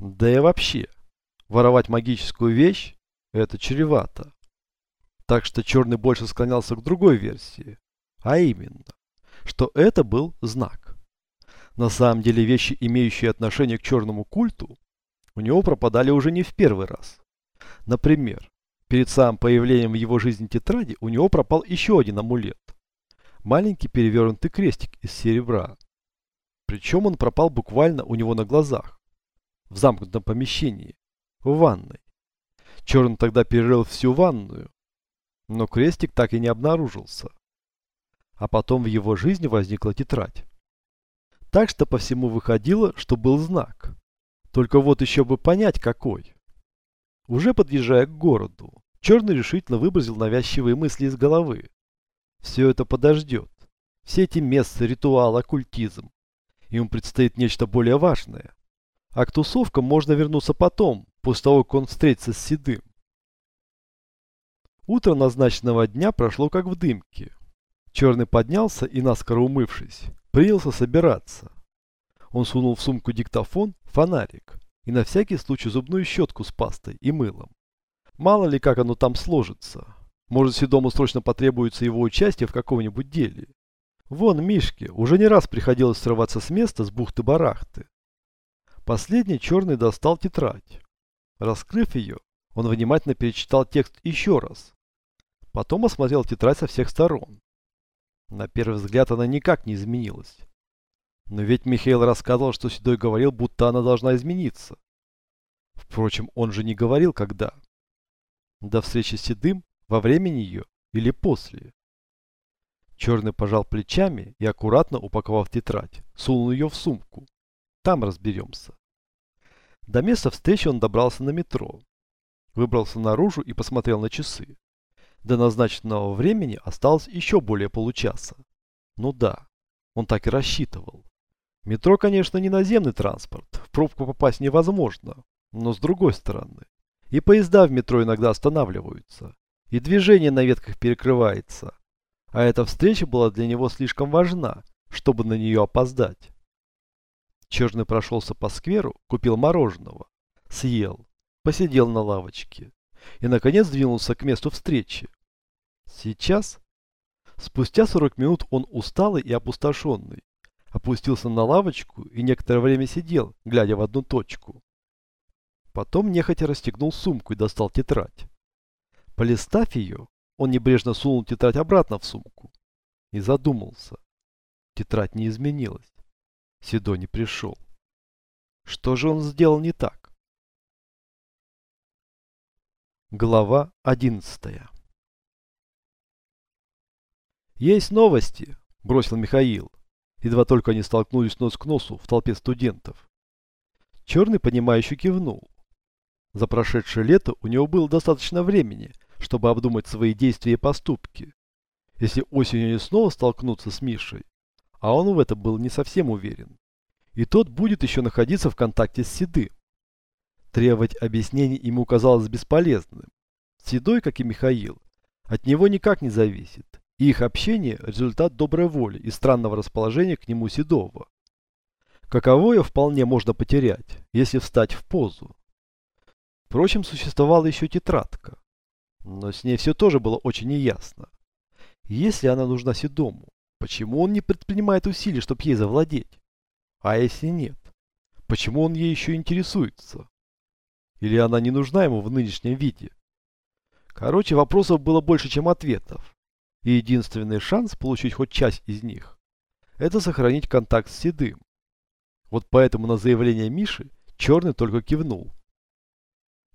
Да и вообще, воровать магическую вещь – это чревато. Так что Черный больше склонялся к другой версии, а именно, что это был знак. На самом деле вещи, имеющие отношение к черному культу, у него пропадали уже не в первый раз. Например, перед самым появлением в его жизни тетради у него пропал еще один амулет. Маленький перевернутый крестик из серебра. Причем он пропал буквально у него на глазах. В замкнутом помещении. В ванной. Черный тогда перерыл всю ванную. Но крестик так и не обнаружился. А потом в его жизни возникла тетрадь. Так что по всему выходило, что был знак. Только вот еще бы понять, какой. Уже подъезжая к городу, Черный решительно выбросил навязчивые мысли из головы. Все это подождет. Все эти места, ритуал, оккультизм. Ему предстоит нечто более важное. А к тусовкам можно вернуться потом, после того, как он встретится с Седым. Утро назначенного дня прошло как в дымке. Черный поднялся и, наскоро умывшись, принялся собираться. Он сунул в сумку диктофон, фонарик и на всякий случай зубную щетку с пастой и мылом. Мало ли как оно там сложится. Может, Седому срочно потребуется его участие в каком-нибудь деле. Вон Мишке уже не раз приходилось срываться с места с бухты-барахты. Последний черный достал тетрадь. Раскрыв ее, он внимательно перечитал текст еще раз. Потом осмотрел тетрадь со всех сторон. На первый взгляд она никак не изменилась. Но ведь Михаил рассказывал, что Седой говорил, будто она должна измениться. Впрочем, он же не говорил, когда. До встречи с Седым, во время нее или после. Черный пожал плечами и, аккуратно упаковав тетрадь, сунул ее в сумку. Там разберемся. До места встречи он добрался на метро. Выбрался наружу и посмотрел на часы. До назначенного времени осталось еще более получаса. Ну да, он так и рассчитывал. Метро, конечно, не наземный транспорт, в пробку попасть невозможно, но с другой стороны. И поезда в метро иногда останавливаются, и движение на ветках перекрывается. А эта встреча была для него слишком важна, чтобы на нее опоздать. Черный прошелся по скверу, купил мороженого, съел, посидел на лавочке и, наконец, двинулся к месту встречи. Сейчас, спустя 40 минут он усталый и опустошенный, опустился на лавочку и некоторое время сидел, глядя в одну точку. Потом нехотя расстегнул сумку и достал тетрадь. Полистав ее, он небрежно сунул тетрадь обратно в сумку и задумался. Тетрадь не изменилась. Седо не пришел. Что же он сделал не так? Глава одиннадцатая «Есть новости», – бросил Михаил едва только они столкнулись нос к носу в толпе студентов. Черный, понимающе кивнул. За прошедшее лето у него было достаточно времени, чтобы обдумать свои действия и поступки. Если осенью они снова столкнутся с Мишей, а он в этом был не совсем уверен, и тот будет еще находиться в контакте с Седым. Требовать объяснений ему казалось бесполезным. Седой, как и Михаил, от него никак не зависит и их общение – результат доброй воли и странного расположения к нему Седова. Каковое вполне можно потерять, если встать в позу. Впрочем, существовала еще тетрадка, но с ней все тоже было очень неясно. Если она нужна Седому, почему он не предпринимает усилий, чтобы ей завладеть? А если нет, почему он ей еще интересуется? Или она не нужна ему в нынешнем виде? Короче, вопросов было больше, чем ответов. И единственный шанс получить хоть часть из них – это сохранить контакт с Седым. Вот поэтому на заявление Миши Черный только кивнул.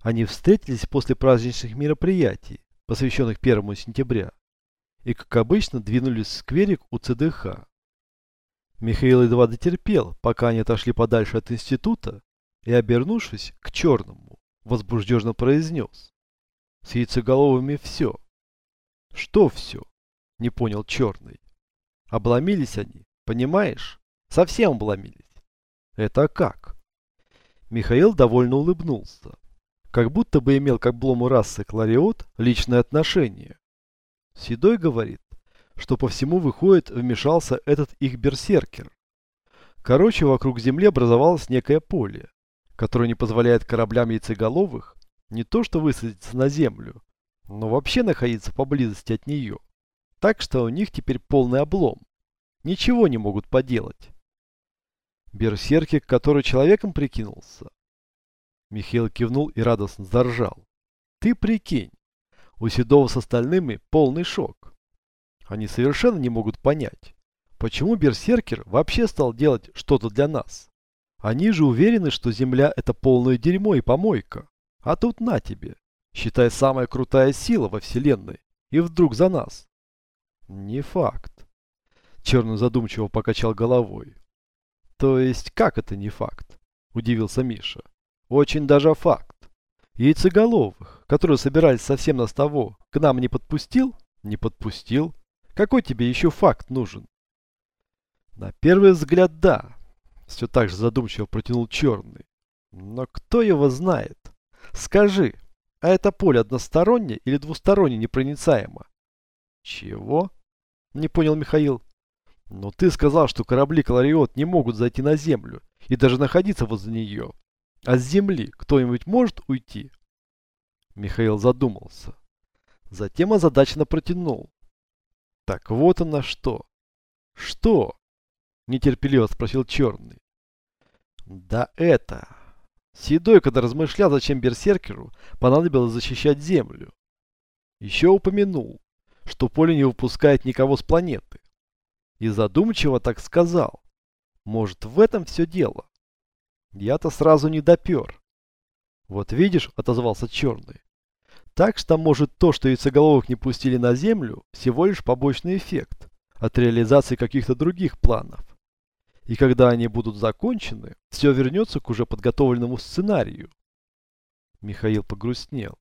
Они встретились после праздничных мероприятий, посвященных 1 сентября, и, как обычно, двинулись в скверик у ЦДХ. Михаил едва дотерпел, пока они отошли подальше от института, и, обернувшись к Черному, возбужденно произнес. С яйцеголовыми все. Что все? Не понял черный. Обломились они, понимаешь? Совсем обломились. Это как? Михаил довольно улыбнулся. Как будто бы имел к облому расы Клариот личное отношение. Седой говорит, что по всему выходит вмешался этот их берсеркер. Короче, вокруг Земли образовалось некое поле, который не позволяет кораблям яйцеголовых не то что высадиться на Землю, но вообще находиться поблизости от нее. Так что у них теперь полный облом. Ничего не могут поделать. Берсеркик, который человеком прикинулся. Михаил кивнул и радостно заржал. Ты прикинь, у Седова с остальными полный шок. Они совершенно не могут понять, почему Берсеркер вообще стал делать что-то для нас. Они же уверены, что Земля это полное дерьмо и помойка. А тут на тебе, считай самая крутая сила во Вселенной, и вдруг за нас. Не факт. Черный задумчиво покачал головой. То есть, как это не факт? Удивился Миша. Очень даже факт. Яйцеголовых, которые собирались совсем нас того, к нам не подпустил? Не подпустил. Какой тебе еще факт нужен? На первый взгляд, да. Все так же задумчиво протянул Черный. Но кто его знает? Скажи, а это поле одностороннее или двусторонне непроницаемо? Чего? Не понял Михаил. Но ты сказал, что корабли Клариот не могут зайти на Землю и даже находиться возле нее. А с Земли кто-нибудь может уйти? Михаил задумался. Затем озадаченно протянул. Так вот оно что. Что? Нетерпеливо спросил Черный. Да это... Седой, когда размышлял, зачем Берсеркеру понадобилось защищать Землю. Еще упомянул, что поле не выпускает никого с планеты. И задумчиво так сказал. Может, в этом все дело? Я-то сразу не допер. Вот видишь, отозвался Черный. Так что, может, то, что яйцеголовых не пустили на Землю, всего лишь побочный эффект от реализации каких-то других планов. И когда они будут закончены, все вернется к уже подготовленному сценарию. Михаил погрустнел.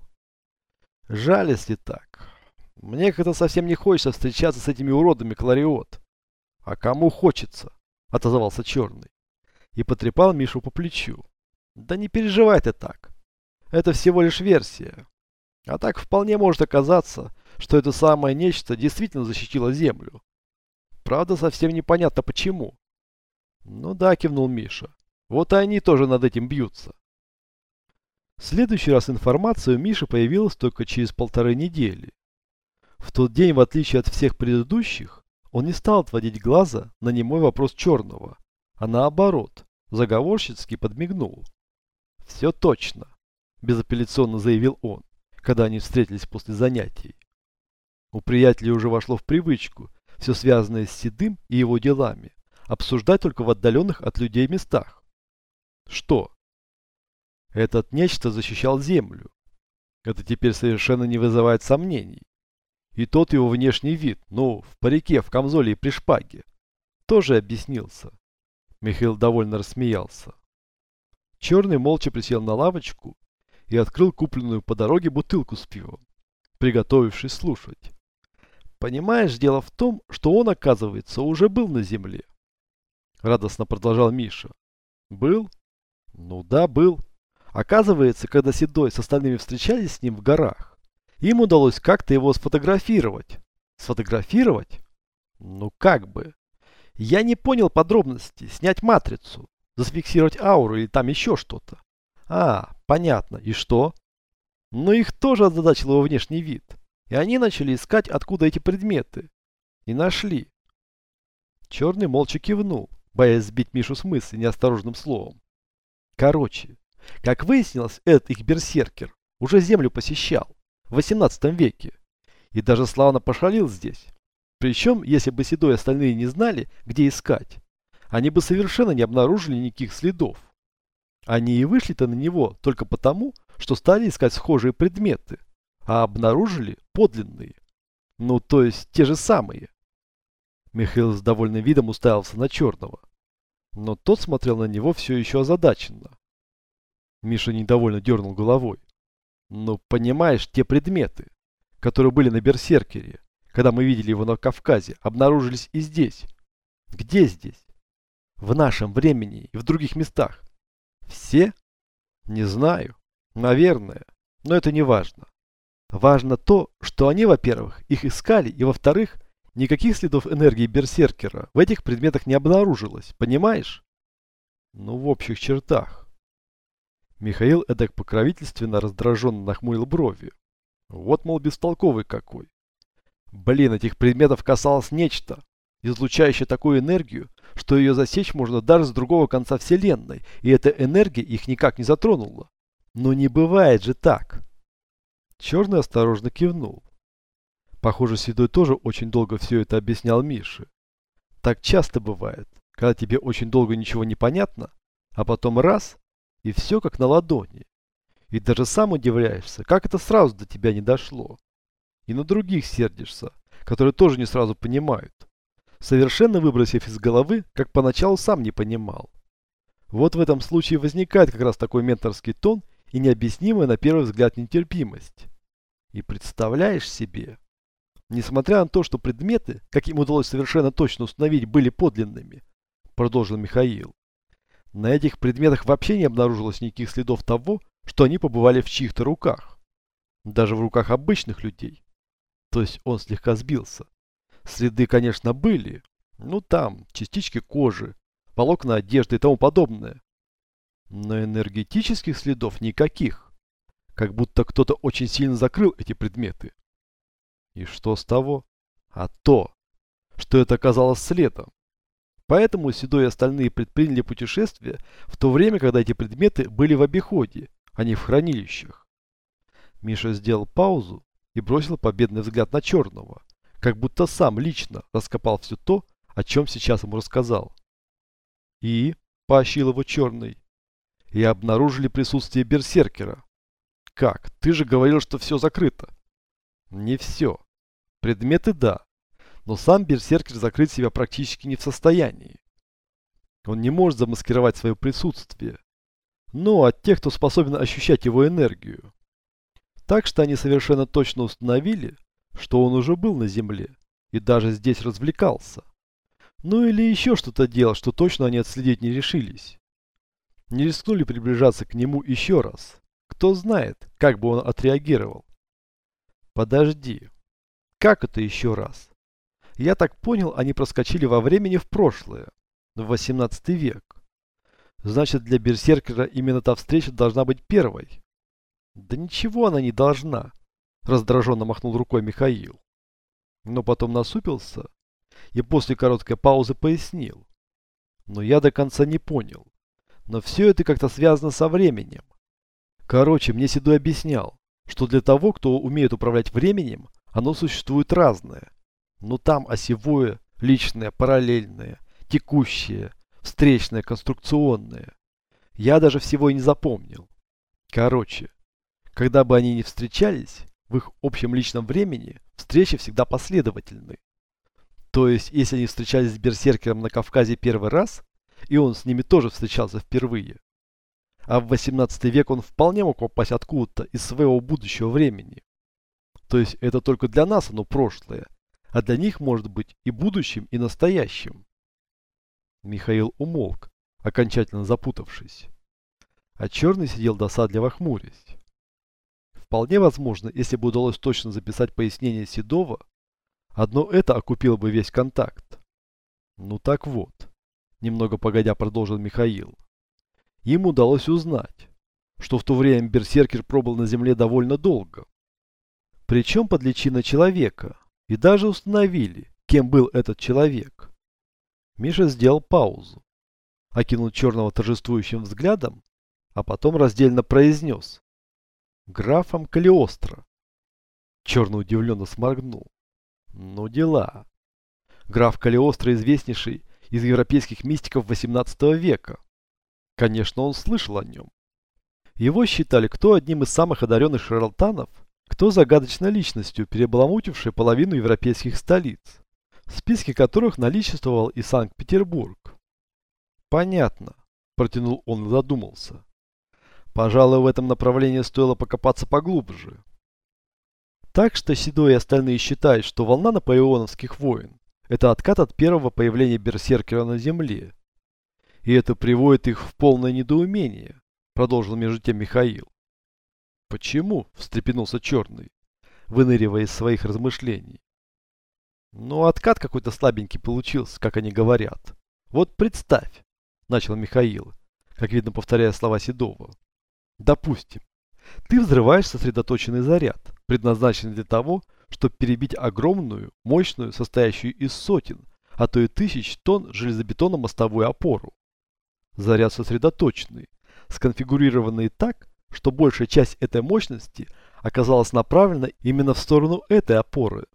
Жаль, если так. Мне как-то совсем не хочется встречаться с этими уродами Клариот. А кому хочется? Отозвался Черный. И потрепал Мишу по плечу. Да не переживай ты так. Это всего лишь версия. А так вполне может оказаться, что это самое нечто действительно защитило Землю. Правда, совсем непонятно почему. Ну да, кивнул Миша. Вот и они тоже над этим бьются. В следующий раз информация у Миши появилась только через полторы недели. В тот день, в отличие от всех предыдущих, он не стал отводить глаза на немой вопрос Черного, а наоборот, заговорщицки подмигнул. «Все точно», – безапелляционно заявил он, когда они встретились после занятий. У приятелей уже вошло в привычку все связанное с Седым и его делами обсуждать только в отдаленных от людей местах. Что? Этот нечто защищал землю. Это теперь совершенно не вызывает сомнений. И тот его внешний вид, ну, в парике, в камзоле и при шпаге, тоже объяснился. Михаил довольно рассмеялся. Черный молча присел на лавочку и открыл купленную по дороге бутылку с пивом, приготовившись слушать. Понимаешь, дело в том, что он, оказывается, уже был на земле. Радостно продолжал Миша. Был? Ну да, был. Оказывается, когда Седой с остальными встречались с ним в горах, им удалось как-то его сфотографировать. Сфотографировать? Ну как бы. Я не понял подробностей. Снять матрицу, зафиксировать ауру или там еще что-то. А, понятно. И что? Но их тоже озадачил его внешний вид. И они начали искать, откуда эти предметы. И нашли. Черный молча кивнул боясь сбить Мишу с мысли неосторожным словом. Короче, как выяснилось, этот их берсеркер уже землю посещал в 18 веке и даже славно пошалил здесь. Причем, если бы Седой остальные не знали, где искать, они бы совершенно не обнаружили никаких следов. Они и вышли-то на него только потому, что стали искать схожие предметы, а обнаружили подлинные. Ну, то есть те же самые. Михаил с довольным видом уставился на черного. Но тот смотрел на него все еще озадаченно. Миша недовольно дернул головой. Ну, понимаешь, те предметы, которые были на Берсеркере, когда мы видели его на Кавказе, обнаружились и здесь. Где здесь? В нашем времени и в других местах. Все? Не знаю. Наверное. Но это не важно. Важно то, что они, во-первых, их искали, и, во-вторых, Никаких следов энергии берсеркера в этих предметах не обнаружилось, понимаешь? Ну, в общих чертах. Михаил эдак покровительственно раздраженно нахмурил брови. Вот, мол, бестолковый какой. Блин, этих предметов касалось нечто, излучающее такую энергию, что ее засечь можно даже с другого конца Вселенной, и эта энергия их никак не затронула. Но не бывает же так. Черный осторожно кивнул. Похоже, Седой тоже очень долго все это объяснял Мише. Так часто бывает, когда тебе очень долго ничего не понятно, а потом раз, и все как на ладони. И даже сам удивляешься, как это сразу до тебя не дошло. И на других сердишься, которые тоже не сразу понимают. Совершенно выбросив из головы, как поначалу сам не понимал. Вот в этом случае возникает как раз такой менторский тон и необъяснимая на первый взгляд нетерпимость. И представляешь себе, Несмотря на то, что предметы, как им удалось совершенно точно установить, были подлинными, продолжил Михаил. На этих предметах вообще не обнаружилось никаких следов того, что они побывали в чьих-то руках. Даже в руках обычных людей. То есть он слегка сбился. Следы, конечно, были. Ну там, частички кожи, волокна одежды и тому подобное. Но энергетических следов никаких. Как будто кто-то очень сильно закрыл эти предметы. И что с того? А то, что это оказалось следом. Поэтому Седой и остальные предприняли путешествие в то время, когда эти предметы были в обиходе, а не в хранилищах. Миша сделал паузу и бросил победный взгляд на Черного, как будто сам лично раскопал все то, о чем сейчас ему рассказал. И, поощил его Черный, и обнаружили присутствие берсеркера. Как? Ты же говорил, что все закрыто. Не все. Предметы – да. Но сам берсеркер закрыть себя практически не в состоянии. Он не может замаскировать свое присутствие. Но от тех, кто способен ощущать его энергию. Так что они совершенно точно установили, что он уже был на Земле и даже здесь развлекался. Ну или еще что-то делал, что точно они отследить не решились. Не рискнули приближаться к нему еще раз. Кто знает, как бы он отреагировал. Подожди. Как это еще раз? Я так понял, они проскочили во времени в прошлое, в 18 век. Значит, для берсеркера именно та встреча должна быть первой. Да ничего она не должна, раздраженно махнул рукой Михаил. Но потом насупился и после короткой паузы пояснил. Но я до конца не понял. Но все это как-то связано со временем. Короче, мне Седой объяснял, что для того, кто умеет управлять временем, оно существует разное. Но там осевое, личное, параллельное, текущее, встречное, конструкционное. Я даже всего и не запомнил. Короче, когда бы они ни встречались, в их общем личном времени встречи всегда последовательны. То есть, если они встречались с берсеркером на Кавказе первый раз, и он с ними тоже встречался впервые, а в 18 век он вполне мог попасть откуда-то из своего будущего времени. То есть это только для нас оно прошлое, а для них может быть и будущим, и настоящим. Михаил умолк, окончательно запутавшись. А черный сидел досадливо хмурясь. Вполне возможно, если бы удалось точно записать пояснение Седова, одно это окупило бы весь контакт. Ну так вот, немного погодя продолжил Михаил. Им удалось узнать, что в то время Берсеркер пробыл на земле довольно долго. Причем под личиной человека. И даже установили, кем был этот человек. Миша сделал паузу, окинул черного торжествующим взглядом, а потом раздельно произнес. Графом Калиостро. Черный удивленно сморгнул. Ну дела. Граф Калиостро известнейший из европейских мистиков 18 века. Конечно, он слышал о нем. Его считали кто одним из самых одаренных шарлатанов, кто загадочной личностью, перебаламутившей половину европейских столиц, в списке которых наличествовал и Санкт-Петербург. Понятно, протянул он и задумался. Пожалуй, в этом направлении стоило покопаться поглубже. Так что Седой и остальные считают, что волна наполеоновских войн – это откат от первого появления берсеркера на Земле, и это приводит их в полное недоумение, продолжил между тем Михаил. Почему? встрепенулся Черный, выныривая из своих размышлений. Ну, откат какой-то слабенький получился, как они говорят. Вот представь, начал Михаил, как видно повторяя слова Седова. Допустим, ты взрываешь сосредоточенный заряд, предназначенный для того, чтобы перебить огромную, мощную, состоящую из сотен, а то и тысяч тонн железобетонно-мостовую опору. Заряд сосредоточенный, сконфигурированный так, что большая часть этой мощности оказалась направлена именно в сторону этой опоры.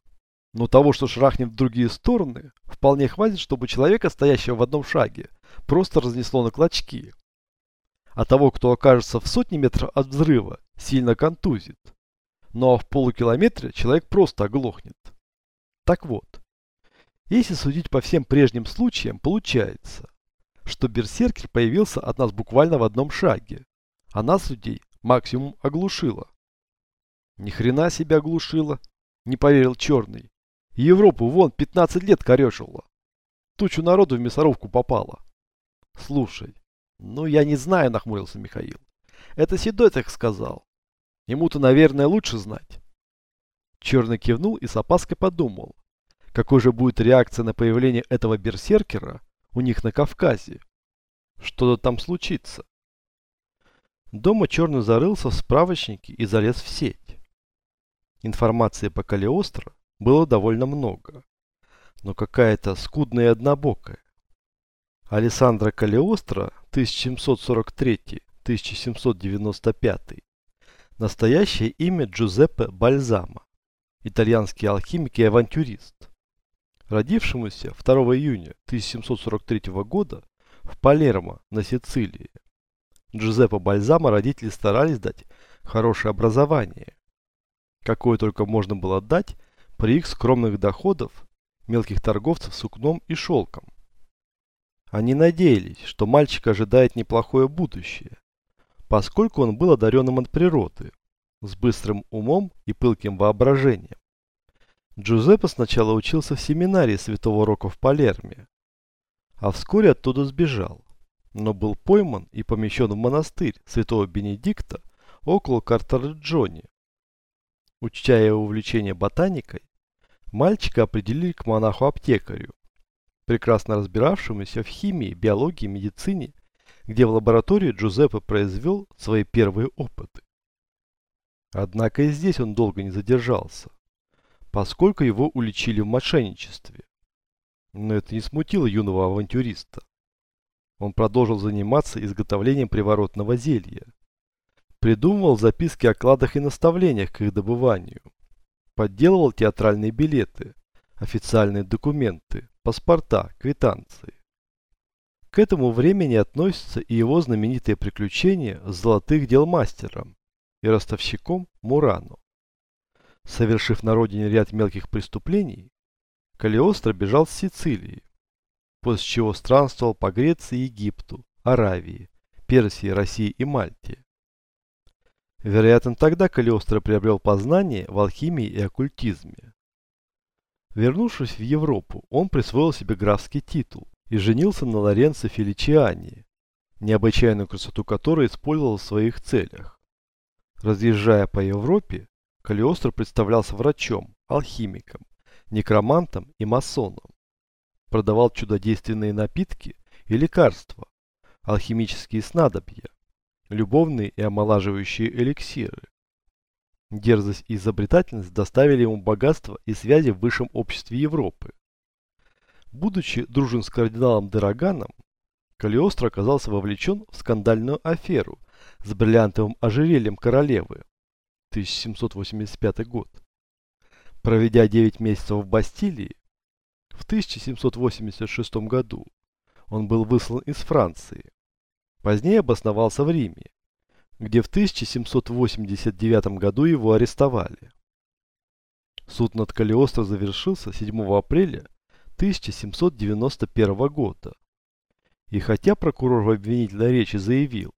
Но того, что шрахнет в другие стороны, вполне хватит, чтобы человека, стоящего в одном шаге, просто разнесло на клочки. А того, кто окажется в сотне метров от взрыва, сильно контузит. Ну а в полукилометре человек просто оглохнет. Так вот, если судить по всем прежним случаям, получается, что берсеркер появился от нас буквально в одном шаге, а нас, людей, максимум оглушило. Ни хрена себя оглушило, не поверил Черный. Европу вон 15 лет корешила. Тучу народу в мясорубку попало. Слушай, ну я не знаю, нахмурился Михаил. Это Седой так сказал. Ему-то, наверное, лучше знать. Черный кивнул и с опаской подумал, какой же будет реакция на появление этого берсеркера у них на Кавказе. Что-то там случится. Дома Черный зарылся в справочнике и залез в сеть. Информации по Калиостро было довольно много, но какая-то скудная и однобокая. Алессандро Калиостро 1743-1795 Настоящее имя Джузеппе Бальзама, итальянский алхимик и авантюрист, родившемуся 2 июня 1743 года в Палермо на Сицилии. Джузеппе Бальзама родители старались дать хорошее образование, какое только можно было дать при их скромных доходах мелких торговцев сукном и шелком. Они надеялись, что мальчик ожидает неплохое будущее, поскольку он был одаренным от природы, с быстрым умом и пылким воображением. Джузеппе сначала учился в семинарии Святого Рока в Палерме, а вскоре оттуда сбежал, но был пойман и помещен в монастырь Святого Бенедикта около Картарджони. Учтя его увлечение ботаникой, мальчика определили к монаху-аптекарю, прекрасно разбиравшемуся в химии, биологии, медицине где в лаборатории Джузеппе произвел свои первые опыты. Однако и здесь он долго не задержался, поскольку его уличили в мошенничестве. Но это не смутило юного авантюриста. Он продолжил заниматься изготовлением приворотного зелья. Придумывал записки о кладах и наставлениях к их добыванию. Подделывал театральные билеты, официальные документы, паспорта, квитанции. К этому времени относятся и его знаменитые приключения с золотых дел мастером и ростовщиком Мурано. Совершив на родине ряд мелких преступлений, Калиостро бежал с Сицилии, после чего странствовал по Греции Египту, Аравии, Персии, России и Мальте. Вероятно, тогда Калиостро приобрел познание в алхимии и оккультизме. Вернувшись в Европу, он присвоил себе графский титул и женился на Лоренцо Феличиани, необычайную красоту которой использовал в своих целях. Разъезжая по Европе, Калиостро представлялся врачом, алхимиком, некромантом и масоном. Продавал чудодейственные напитки и лекарства, алхимические снадобья, любовные и омолаживающие эликсиры. Дерзость и изобретательность доставили ему богатство и связи в высшем обществе Европы. Будучи дружен с кардиналом Дероганом, Калиостро оказался вовлечен в скандальную аферу с бриллиантовым ожерельем королевы 1785 год. Проведя 9 месяцев в Бастилии, в 1786 году он был выслан из Франции. Позднее обосновался в Риме, где в 1789 году его арестовали. Суд над Калиостро завершился 7 апреля 1791 года. И хотя прокурор в обвинительной речи заявил,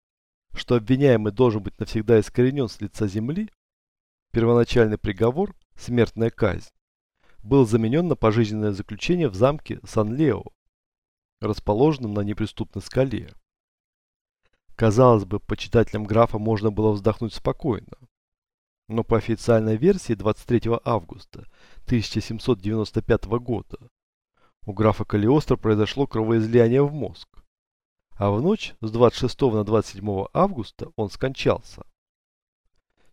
что обвиняемый должен быть навсегда искоренен с лица земли, первоначальный приговор, смертная казнь, был заменен на пожизненное заключение в замке Сан-Лео, расположенном на неприступной скале. Казалось бы, почитателям графа можно было вздохнуть спокойно. Но по официальной версии 23 августа 1795 года у графа Калиостро произошло кровоизлияние в мозг. А в ночь с 26 на 27 августа он скончался.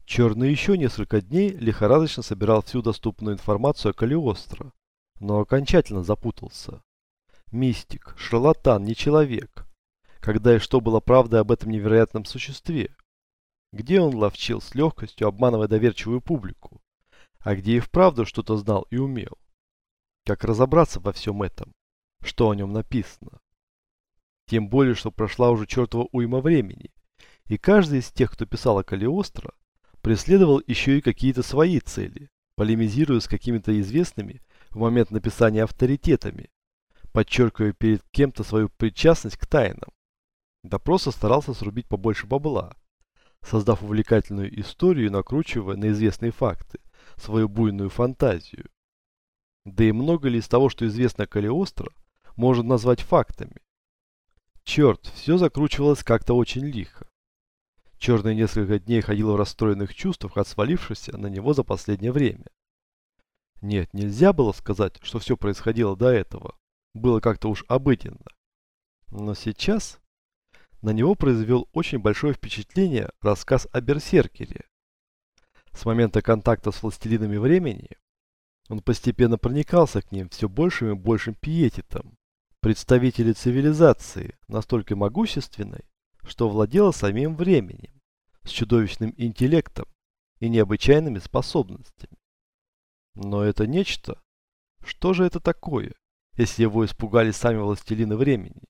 Черный еще несколько дней лихорадочно собирал всю доступную информацию о Калиостро, но окончательно запутался. Мистик, шарлатан, не человек. Когда и что было правдой об этом невероятном существе? Где он ловчил с легкостью, обманывая доверчивую публику? А где и вправду что-то знал и умел? Как разобраться во всем этом? Что о нем написано? Тем более, что прошла уже чертова уйма времени, и каждый из тех, кто писал о Калиостро, преследовал еще и какие-то свои цели, полемизируя с какими-то известными в момент написания авторитетами, подчеркивая перед кем-то свою причастность к тайнам. Да просто старался срубить побольше бабла, создав увлекательную историю, накручивая на известные факты свою буйную фантазию. Да и много ли из того, что известно Калиостро, можно назвать фактами? Черт, все закручивалось как-то очень лихо. Черный несколько дней ходил в расстроенных чувствах от свалившегося на него за последнее время. Нет, нельзя было сказать, что все происходило до этого. Было как-то уж обыденно. Но сейчас на него произвел очень большое впечатление рассказ о Берсеркере. С момента контакта с властелинами времени он постепенно проникался к ним все большим и большим пиететом. Представители цивилизации, настолько могущественной, что владела самим временем, с чудовищным интеллектом и необычайными способностями. Но это нечто, что же это такое, если его испугали сами властелины времени?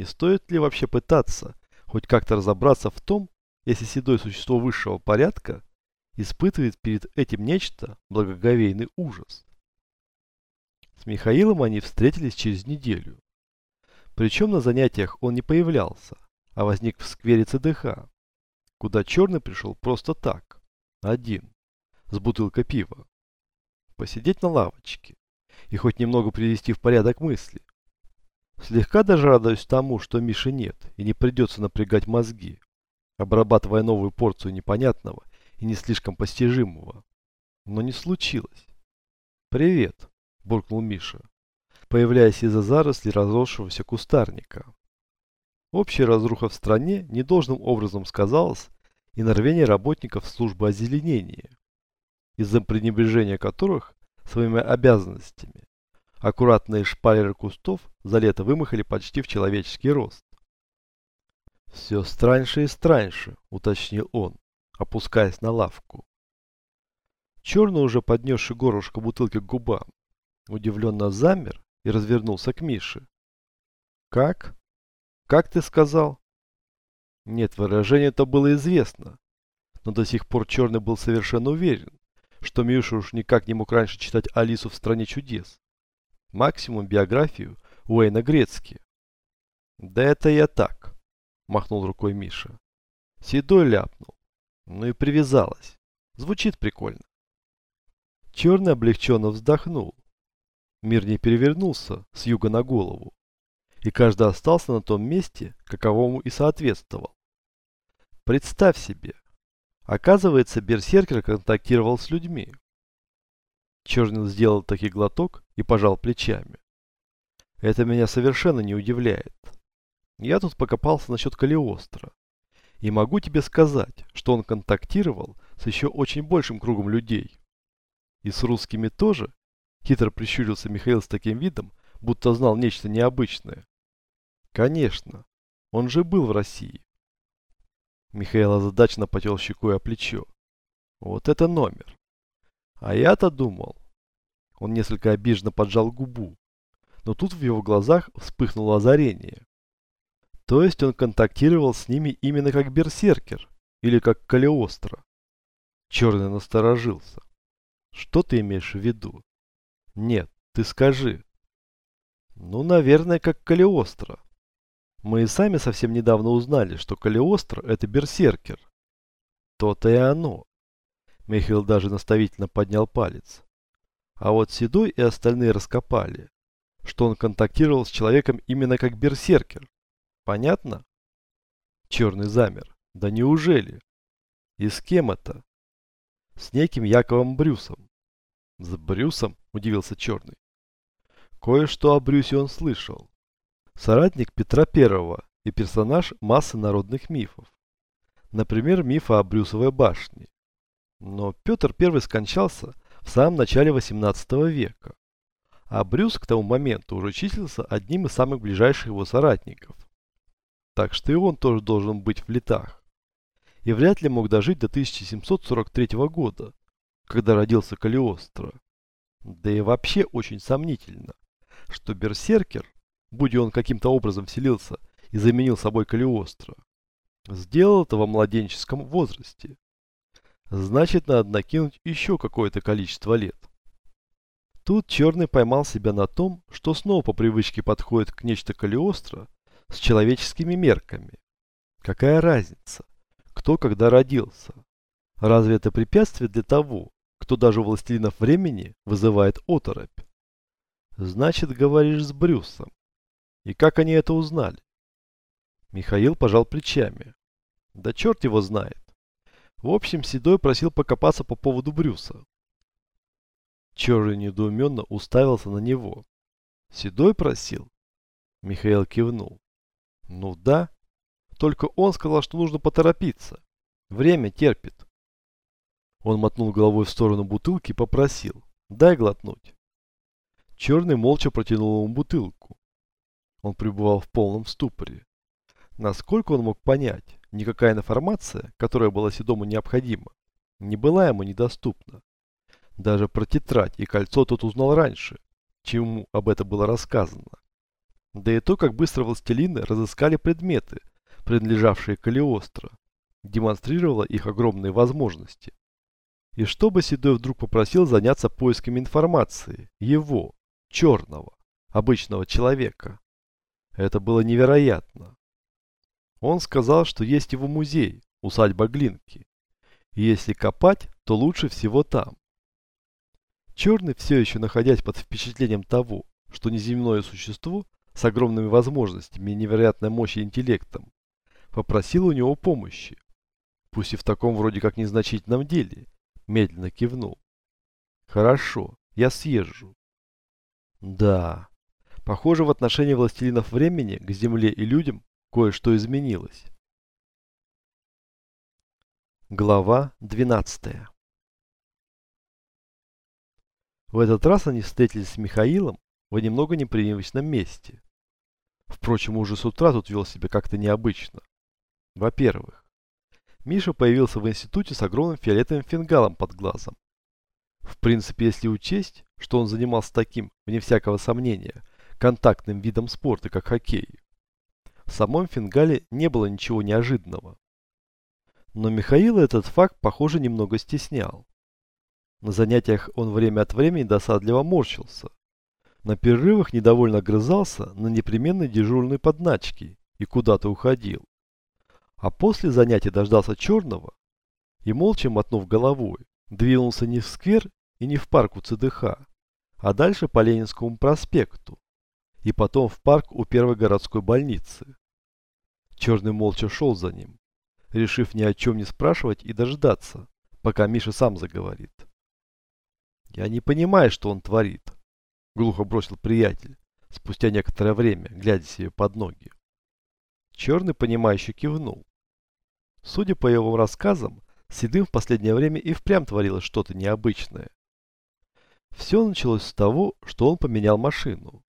И стоит ли вообще пытаться хоть как-то разобраться в том, если седое существо высшего порядка испытывает перед этим нечто благоговейный ужас? С Михаилом они встретились через неделю. Причем на занятиях он не появлялся, а возник в сквере ЦДХ, куда Черный пришел просто так, один, с бутылкой пива. Посидеть на лавочке и хоть немного привести в порядок мысли. Слегка даже радуюсь тому, что Миши нет и не придется напрягать мозги, обрабатывая новую порцию непонятного и не слишком постижимого. Но не случилось. «Привет», – буркнул Миша, появляясь из-за зарослей разросшегося кустарника. Общая разруха в стране недолжным образом сказалась и на рвении работников службы озеленения, из-за пренебрежения которых своими обязанностями аккуратные шпалеры кустов за лето вымахали почти в человеческий рост. «Все страньше и страньше», — уточнил он, опускаясь на лавку. Черный, уже поднесший горлышко бутылки к губам, удивленно замер и развернулся к Мише. «Как? Как ты сказал?» Нет, выражение это было известно, но до сих пор Черный был совершенно уверен, что Миша уж никак не мог раньше читать Алису в «Стране чудес». Максимум биографию Уэйна Грецки. «Да это я так», – махнул рукой Миша. Седой ляпнул. Ну и привязалась. Звучит прикольно. Черный облегченно вздохнул. Мир не перевернулся с юга на голову, и каждый остался на том месте, каковому и соответствовал. Представь себе, оказывается, берсеркер контактировал с людьми. Чернил сделал таки глоток и пожал плечами. Это меня совершенно не удивляет. Я тут покопался насчет Калиостро. И могу тебе сказать, что он контактировал с еще очень большим кругом людей. И с русскими тоже? Хитро прищурился Михаил с таким видом, будто знал нечто необычное. Конечно, он же был в России. Михаил озадаченно потел щекой о плечо. Вот это номер. А я-то думал. Он несколько обиженно поджал губу. Но тут в его глазах вспыхнуло озарение. То есть он контактировал с ними именно как берсеркер, или как Калиостро. Черный насторожился. Что ты имеешь в виду? Нет, ты скажи. Ну, наверное, как Калиостро. Мы и сами совсем недавно узнали, что Калиостро – это берсеркер. То-то и оно. Михаил даже наставительно поднял палец. А вот Седой и остальные раскопали, что он контактировал с человеком именно как берсеркер. Понятно? Черный замер. Да неужели? И с кем это? С неким Яковом Брюсом. С Брюсом? Удивился Черный. Кое-что о Брюсе он слышал. Соратник Петра Первого и персонаж массы народных мифов. Например, мифа о Брюсовой башне. Но Петр I скончался в самом начале 18 века, а Брюс к тому моменту уже числился одним из самых ближайших его соратников. Так что и он тоже должен быть в летах. И вряд ли мог дожить до 1743 года, когда родился Калиостро. Да и вообще очень сомнительно, что Берсеркер, будь он каким-то образом вселился и заменил собой Калиостро, сделал это во младенческом возрасте. Значит, надо накинуть еще какое-то количество лет. Тут Черный поймал себя на том, что снова по привычке подходит к нечто Калиостро с человеческими мерками. Какая разница, кто когда родился? Разве это препятствие для того, кто даже у властелинов времени вызывает оторопь? Значит, говоришь с Брюсом. И как они это узнали? Михаил пожал плечами. Да черт его знает. В общем, Седой просил покопаться по поводу Брюса. Черный недоуменно уставился на него. Седой просил? Михаил кивнул. Ну да. Только он сказал, что нужно поторопиться. Время терпит. Он мотнул головой в сторону бутылки и попросил. Дай глотнуть. Черный молча протянул ему бутылку. Он пребывал в полном ступоре. Насколько он мог понять, никакая информация, которая была Седому необходима, не была ему недоступна. Даже про тетрадь и кольцо тот узнал раньше, чем ему об этом было рассказано. Да и то, как быстро властелины разыскали предметы, принадлежавшие Калиостро, демонстрировало их огромные возможности. И чтобы Седой вдруг попросил заняться поисками информации, его, черного, обычного человека. Это было невероятно. Он сказал, что есть его музей, усадьба Глинки. И если копать, то лучше всего там. Черный, все еще находясь под впечатлением того, что неземное существо с огромными возможностями и невероятной мощью интеллектом, попросил у него помощи. Пусть и в таком вроде как незначительном деле, медленно кивнул. Хорошо, я съезжу. Да, похоже в отношении властелинов времени к земле и людям кое-что изменилось. Глава 12 В этот раз они встретились с Михаилом в немного непривычном месте. Впрочем, уже с утра тут вел себя как-то необычно. Во-первых, Миша появился в институте с огромным фиолетовым фингалом под глазом. В принципе, если учесть, что он занимался таким, вне всякого сомнения, контактным видом спорта, как хоккей, в самом фингале не было ничего неожиданного. Но Михаила этот факт, похоже, немного стеснял. На занятиях он время от времени досадливо морщился, на перерывах недовольно огрызался на непременной дежурной подначки и куда-то уходил. А после занятия дождался черного и, молча мотнув головой, двинулся не в сквер и не в парк у ЦДХ, а дальше по Ленинскому проспекту и потом в парк у первой городской больницы. Черный молча шел за ним, решив ни о чем не спрашивать и дождаться, пока Миша сам заговорит. «Я не понимаю, что он творит», Глухо бросил приятель, спустя некоторое время, глядя себе под ноги. Черный, понимающе кивнул. Судя по его рассказам, Седым в последнее время и впрямь творилось что-то необычное. Все началось с того, что он поменял машину.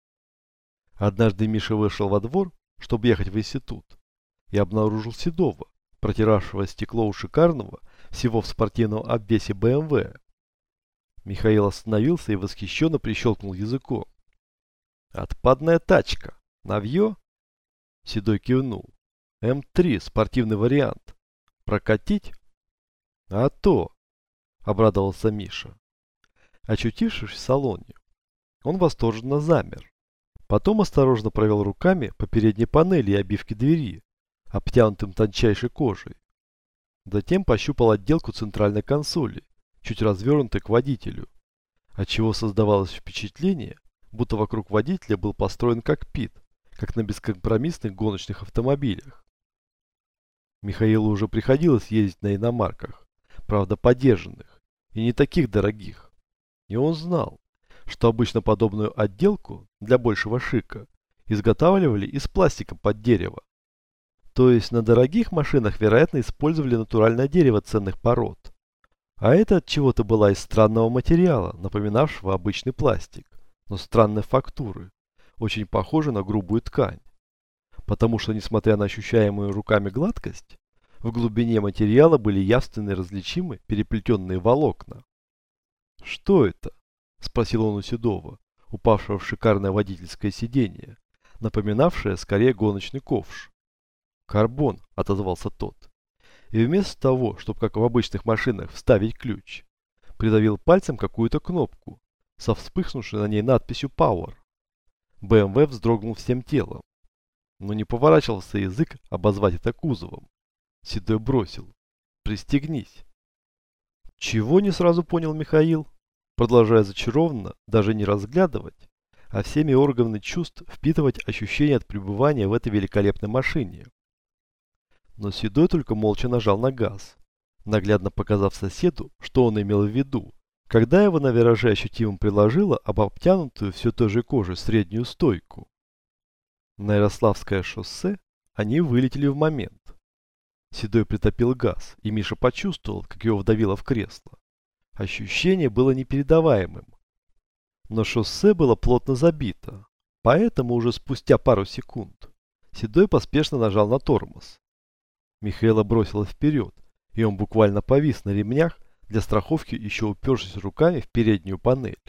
Однажды Миша вышел во двор, чтобы ехать в институт, и обнаружил Седова, протиравшего стекло у шикарного, всего в спортивном обвесе БМВ, Михаил остановился и восхищенно прищелкнул языком. «Отпадная тачка. Навье?» Седой кивнул. «М3, спортивный вариант. Прокатить?» «А то!» — обрадовался Миша. Очутившись в салоне, он восторженно замер. Потом осторожно провел руками по передней панели и обивке двери, обтянутым тончайшей кожей. Затем пощупал отделку центральной консоли чуть развернутой к водителю, отчего создавалось впечатление, будто вокруг водителя был построен кокпит, как на бескомпромиссных гоночных автомобилях. Михаилу уже приходилось ездить на иномарках, правда подержанных, и не таких дорогих. И он знал, что обычно подобную отделку для большего шика изготавливали из пластика под дерево. То есть на дорогих машинах, вероятно, использовали натуральное дерево ценных пород. А это от чего-то была из странного материала, напоминавшего обычный пластик, но странной фактуры, очень похожей на грубую ткань. Потому что, несмотря на ощущаемую руками гладкость, в глубине материала были явственно различимы переплетенные волокна. «Что это?» – спросил он у Седова, упавшего в шикарное водительское сиденье, напоминавшее скорее гоночный ковш. «Карбон», — отозвался тот. И вместо того, чтобы, как в обычных машинах, вставить ключ, придавил пальцем какую-то кнопку со вспыхнувшей на ней надписью «Power». БМВ вздрогнул всем телом, но не поворачивался язык обозвать это кузовом. Седой бросил. «Пристегнись». Чего не сразу понял Михаил, продолжая зачарованно, даже не разглядывать, а всеми органами чувств впитывать ощущение от пребывания в этой великолепной машине но Седой только молча нажал на газ, наглядно показав соседу, что он имел в виду, когда его на вираже ощутимо приложило об обтянутую все той же кожей среднюю стойку. На Ярославское шоссе они вылетели в момент. Седой притопил газ, и Миша почувствовал, как его вдавило в кресло. Ощущение было непередаваемым. Но шоссе было плотно забито, поэтому уже спустя пару секунд Седой поспешно нажал на тормоз. Михаила бросило вперед, и он буквально повис на ремнях, для страховки еще упершись руками в переднюю панель.